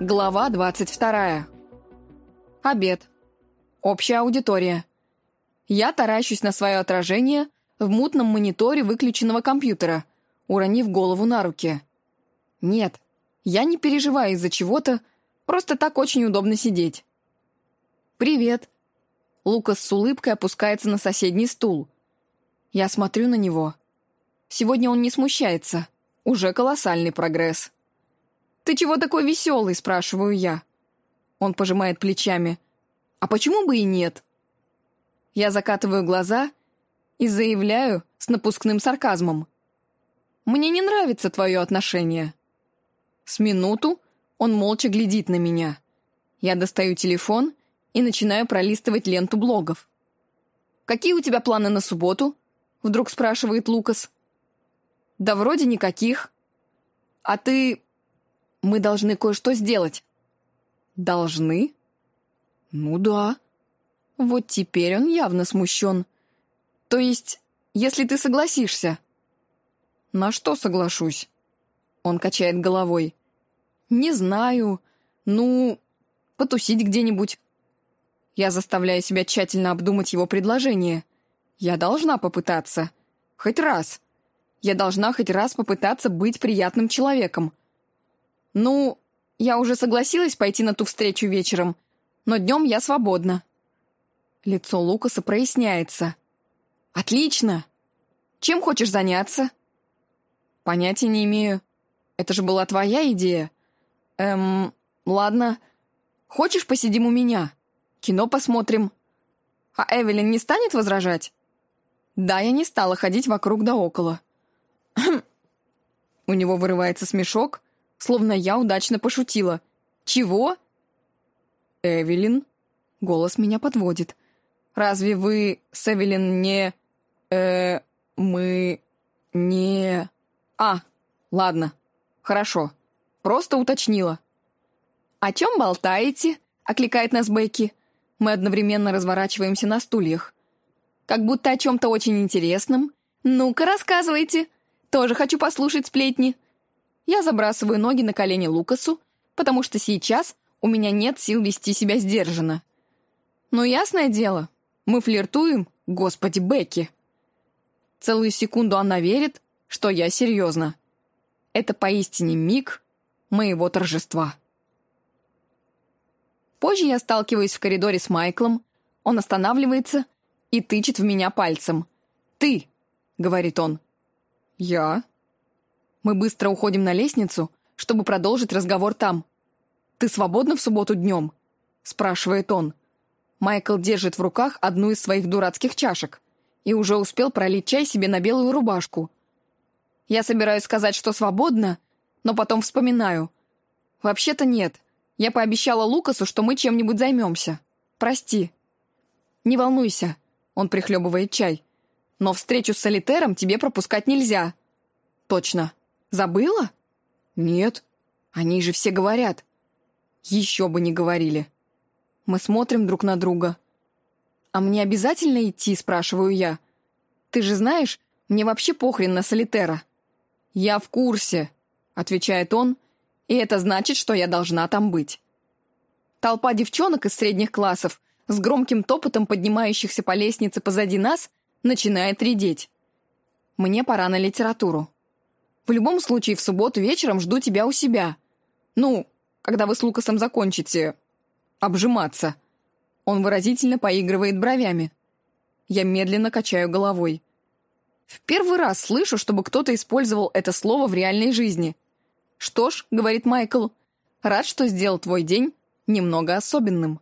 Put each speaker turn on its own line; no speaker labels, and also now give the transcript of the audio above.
Глава 22. Обед. Общая аудитория. Я таращусь на свое отражение в мутном мониторе выключенного компьютера, уронив голову на руки. Нет, я не переживаю из-за чего-то, просто так очень удобно сидеть. «Привет». Лукас с улыбкой опускается на соседний стул. Я смотрю на него. Сегодня он не смущается. Уже колоссальный прогресс. «Ты чего такой веселый?» — спрашиваю я. Он пожимает плечами. «А почему бы и нет?» Я закатываю глаза и заявляю с напускным сарказмом. «Мне не нравится твое отношение». С минуту он молча глядит на меня. Я достаю телефон и начинаю пролистывать ленту блогов. «Какие у тебя планы на субботу?» — вдруг спрашивает Лукас. «Да вроде никаких. А ты мы должны кое-что сделать». «Должны?» «Ну да». Вот теперь он явно смущен. «То есть, если ты согласишься?» «На что соглашусь?» Он качает головой. «Не знаю. Ну, потусить где-нибудь». Я заставляю себя тщательно обдумать его предложение. Я должна попытаться. Хоть раз. Я должна хоть раз попытаться быть приятным человеком. «Ну, я уже согласилась пойти на ту встречу вечером, но днем я свободна». Лицо Лукаса проясняется. «Отлично! Чем хочешь заняться?» «Понятия не имею. Это же была твоя идея. Эм, ладно. Хочешь, посидим у меня? Кино посмотрим. А Эвелин не станет возражать?» «Да, я не стала ходить вокруг да около». У него вырывается смешок, словно я удачно пошутила. «Чего?» «Эвелин?» Голос меня подводит. «Разве вы с Эвелин не... э... мы... не... А, ладно, хорошо. Просто уточнила». «О чем болтаете?» — окликает нас Бекки. Мы одновременно разворачиваемся на стульях. «Как будто о чем-то очень интересном. Ну-ка, рассказывайте. Тоже хочу послушать сплетни». Я забрасываю ноги на колени Лукасу, потому что сейчас у меня нет сил вести себя сдержанно. Но ясное дело, мы флиртуем, господи, Бекки. Целую секунду она верит, что я серьезно. Это поистине миг моего торжества. Позже я сталкиваюсь в коридоре с Майклом, он останавливается и тычет в меня пальцем. «Ты!» — говорит он. «Я?» Мы быстро уходим на лестницу, чтобы продолжить разговор там. «Ты свободна в субботу днем?» — спрашивает он. Майкл держит в руках одну из своих дурацких чашек и уже успел пролить чай себе на белую рубашку. Я собираюсь сказать, что свободна, но потом вспоминаю. Вообще-то нет. Я пообещала Лукасу, что мы чем-нибудь займемся. Прости. Не волнуйся, он прихлебывает чай. Но встречу с солитером тебе пропускать нельзя. Точно. Забыла? Нет. Они же все говорят. Еще бы не говорили. Мы смотрим друг на друга. А мне обязательно идти, спрашиваю я. Ты же знаешь, мне вообще похрен на солитера. Я в курсе, отвечает он, и это значит, что я должна там быть. Толпа девчонок из средних классов с громким топотом поднимающихся по лестнице позади нас начинает редеть. Мне пора на литературу. В любом случае, в субботу вечером жду тебя у себя. Ну, когда вы с Лукасом закончите... обжиматься». Он выразительно поигрывает бровями. Я медленно качаю головой. В первый раз слышу, чтобы кто-то использовал это слово в реальной жизни. «Что ж», — говорит Майкл, — «рад, что сделал твой день немного особенным».